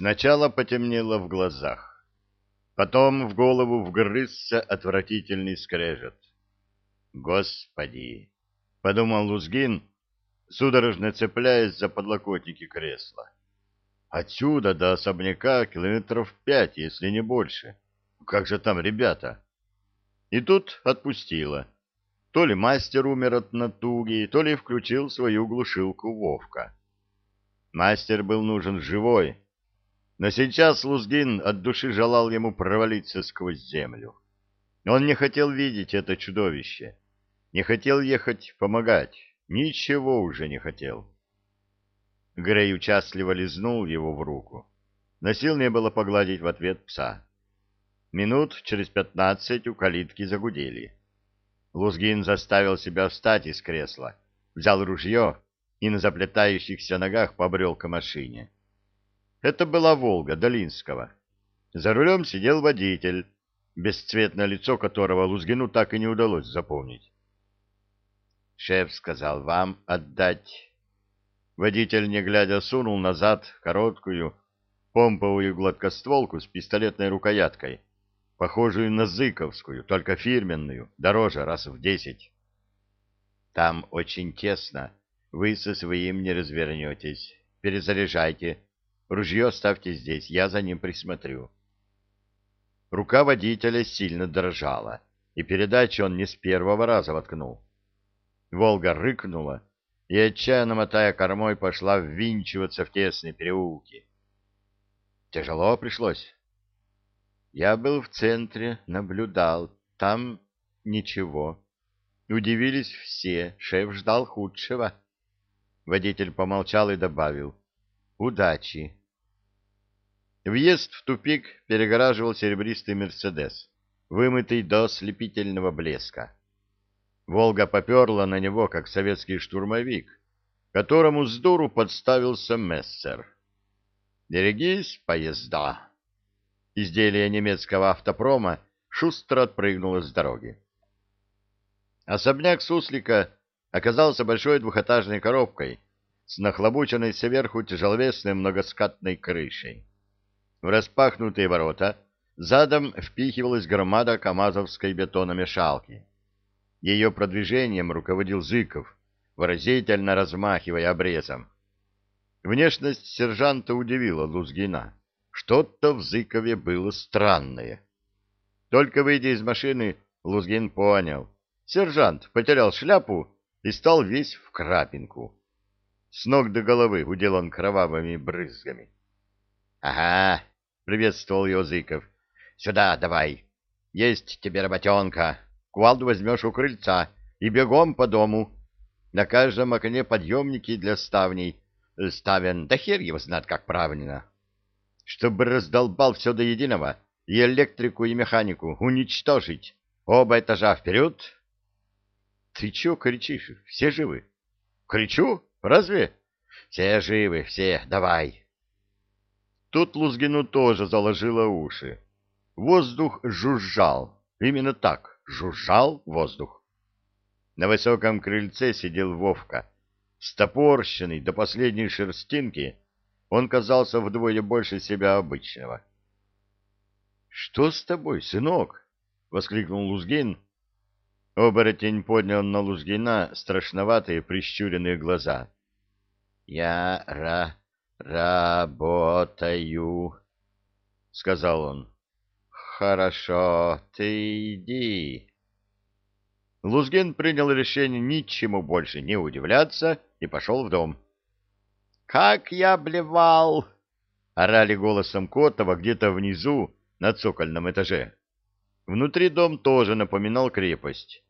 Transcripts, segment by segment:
Сначала потемнело в глазах, потом в голову вгрызся отвратительный скрежет. «Господи!» — подумал Лузгин, судорожно цепляясь за подлокотники кресла. «Отсюда до особняка километров пять, если не больше. Как же там ребята?» И тут отпустило. То ли мастер умер от натуги, то ли включил свою глушилку Вовка. Мастер был нужен живой, но сейчас Лузгин от души желал ему провалиться сквозь землю. Он не хотел видеть это чудовище, не хотел ехать помогать, ничего уже не хотел. Грей участливо лизнул его в руку, но сил не было погладить в ответ пса. Минут через пятнадцать у калитки загудели. Лузгин заставил себя встать из кресла, взял ружье и на заплетающихся ногах побрел к машине. Это была «Волга» Долинского. За рулем сидел водитель, бесцветное лицо которого Лузгину так и не удалось запомнить. «Шеф сказал вам отдать». Водитель, не глядя, сунул назад короткую помповую гладкостволку с пистолетной рукояткой, похожую на зыковскую, только фирменную, дороже раз в десять. «Там очень тесно, вы со своим не развернетесь. Перезаряжайте». Ружье ставьте здесь, я за ним присмотрю. Рука водителя сильно дрожала, и передачу он не с первого раза воткнул. Волга рыкнула и, отчаянно мотая кормой, пошла ввинчиваться в тесные переулки. Тяжело пришлось. Я был в центре, наблюдал. Там ничего. Удивились все, шеф ждал худшего. Водитель помолчал и добавил. Удачи. Въезд в тупик перегораживал серебристый «Мерседес», вымытый до слепительного блеска. «Волга» поперла на него, как советский штурмовик, которому с дуру подставился мессер. «Берегись, поезда!» Изделие немецкого автопрома шустро отпрыгнуло с дороги. Особняк Суслика оказался большой двухэтажной коробкой с нахлобученной сверху тяжеловесной многоскатной крышей. В распахнутые ворота задом впихивалась громада камазовской бетономешалки. Ее продвижением руководил Зыков, выразительно размахивая обрезом. Внешность сержанта удивила Лузгина. Что-то в Зыкове было странное. Только выйдя из машины, Лузгин понял. Сержант потерял шляпу и стал весь в крапинку. С ног до головы удел он кровавыми брызгами. — Ага, приветствовал его Зыков. Сюда давай. Есть тебе работенка. Кувалду возьмешь у крыльца и бегом по дому. На каждом окне подъемники для ставней ставен, да хер его знает, как правильно. Чтобы раздолбал все до единого, и электрику, и механику уничтожить. Оба этажа вперед. Ты чего кричишь? Все живы? Кричу? Разве? Все живы, все, давай. Тут Лузгину тоже заложило уши. Воздух жужжал. Именно так, жужжал воздух. На высоком крыльце сидел Вовка. Стопорщенный до последней шерстинки, он казался вдвое больше себя обычного. — Что с тобой, сынок? — воскликнул Лузгин. Оборотень поднял на Лузгина страшноватые прищуренные глаза. — Я ра «Работаю», — сказал он. «Хорошо, ты иди». Лузгин принял решение ничему больше не удивляться и пошел в дом. «Как я блевал!» — орали голосом Котова где-то внизу, на цокольном этаже. Внутри дом тоже напоминал крепость.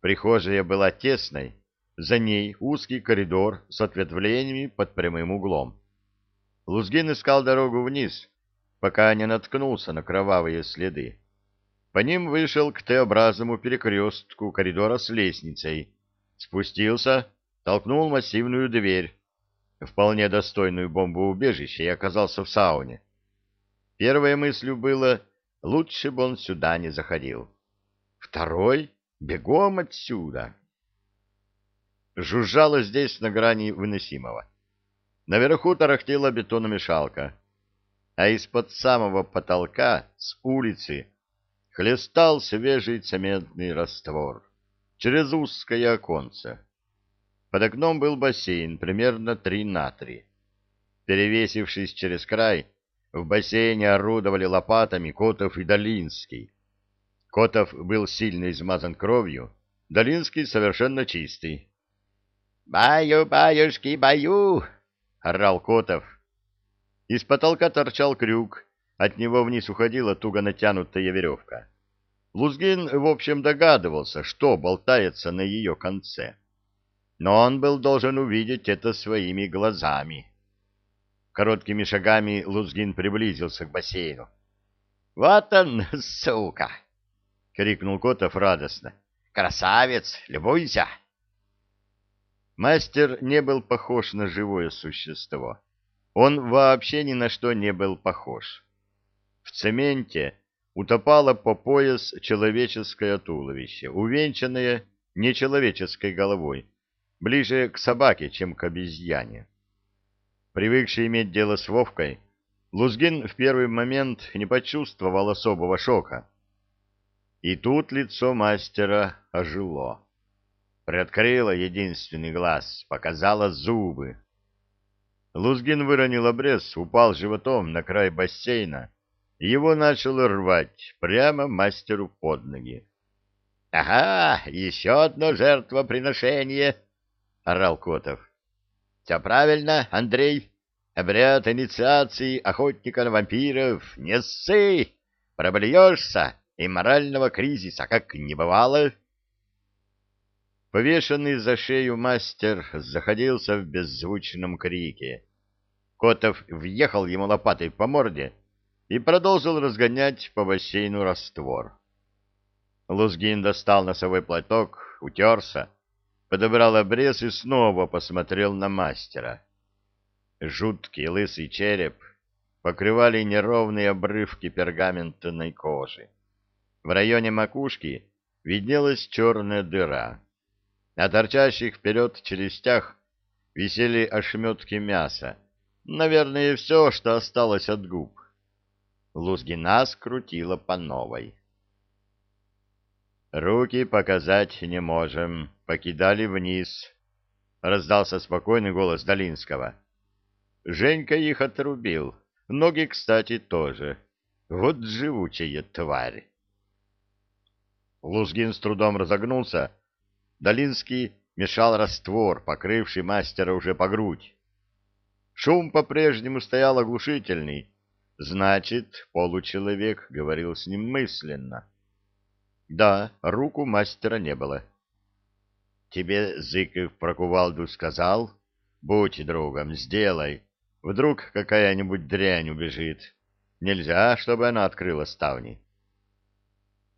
Прихожая была тесной, за ней узкий коридор с ответвлениями под прямым углом. Лузгин искал дорогу вниз, пока не наткнулся на кровавые следы. По ним вышел к Т-образному перекрестку коридора с лестницей, спустился, толкнул массивную дверь, вполне достойную бомбоубежища, и оказался в сауне. Первой мыслью было, лучше бы он сюда не заходил. Второй — бегом отсюда. Жужжало здесь на грани выносимого. Наверху тарахтела бетономешалка. а из-под самого потолка, с улицы, хлестал свежий цементный раствор через узкое оконце. Под окном был бассейн примерно три на три. Перевесившись через край, в бассейне орудовали лопатами Котов и Долинский. Котов был сильно измазан кровью, Долинский совершенно чистый. «Баю, баюшки, баю!» — орал Котов. Из потолка торчал крюк, от него вниз уходила туго натянутая веревка. Лузгин, в общем, догадывался, что болтается на ее конце. Но он был должен увидеть это своими глазами. Короткими шагами Лузгин приблизился к бассейну. — Вот он, сука! — крикнул Котов радостно. — Красавец, любуйся! Мастер не был похож на живое существо. Он вообще ни на что не был похож. В цементе утопало по пояс человеческое туловище, увенчанное нечеловеческой головой, ближе к собаке, чем к обезьяне. Привыкший иметь дело с Вовкой, Лузгин в первый момент не почувствовал особого шока. И тут лицо мастера ожило. Приоткрыло единственный глаз, показало зубы. Лузгин выронил обрез, упал животом на край бассейна, и его начало рвать прямо мастеру под ноги. — Ага, еще одно жертвоприношение! — орал Котов. — Все правильно, Андрей. Обряд инициации охотника на вампиров. Не ссы! Проблюешься, и морального кризиса как не бывало. Повешенный за шею мастер заходился в беззвучном крике. Котов въехал ему лопатой по морде и продолжил разгонять по бассейну раствор. Лузгин достал носовой платок, утерся, подобрал обрез и снова посмотрел на мастера. Жуткий лысый череп покрывали неровные обрывки пергаментной кожи. В районе макушки виднелась черная дыра. На торчащих вперед челюстях висели ошметки мяса. Наверное, все, что осталось от губ. Лузгина скрутила по новой. «Руки показать не можем. Покидали вниз», — раздался спокойный голос Долинского. Женька их отрубил. Ноги, кстати, тоже. Вот живучая тварь. Лузгин с трудом разогнулся, Долинский мешал раствор, покрывший мастера уже по грудь. Шум по-прежнему стоял оглушительный, значит, получеловек говорил с ним мысленно. Да, руку мастера не было. Тебе Зыков про кувалду сказал? Будь другом, сделай. Вдруг какая-нибудь дрянь убежит. Нельзя, чтобы она открыла ставни.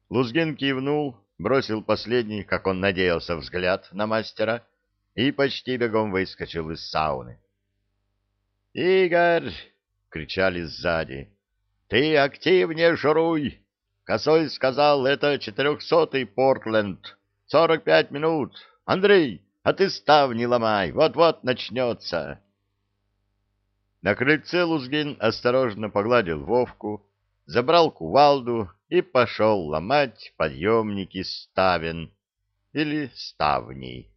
Лузгин кивнул, бросил последний, как он надеялся, взгляд на мастера и почти бегом выскочил из сауны. «Игорь!» — кричали сзади. «Ты активнее журуй! Косой сказал, это четырехсотый Портленд. Сорок пять минут. Андрей, а ты ставни ломай, вот-вот начнется!» На крыльце Лузгин осторожно погладил Вовку, забрал кувалду и пошел ломать подъемники ставен или ставней.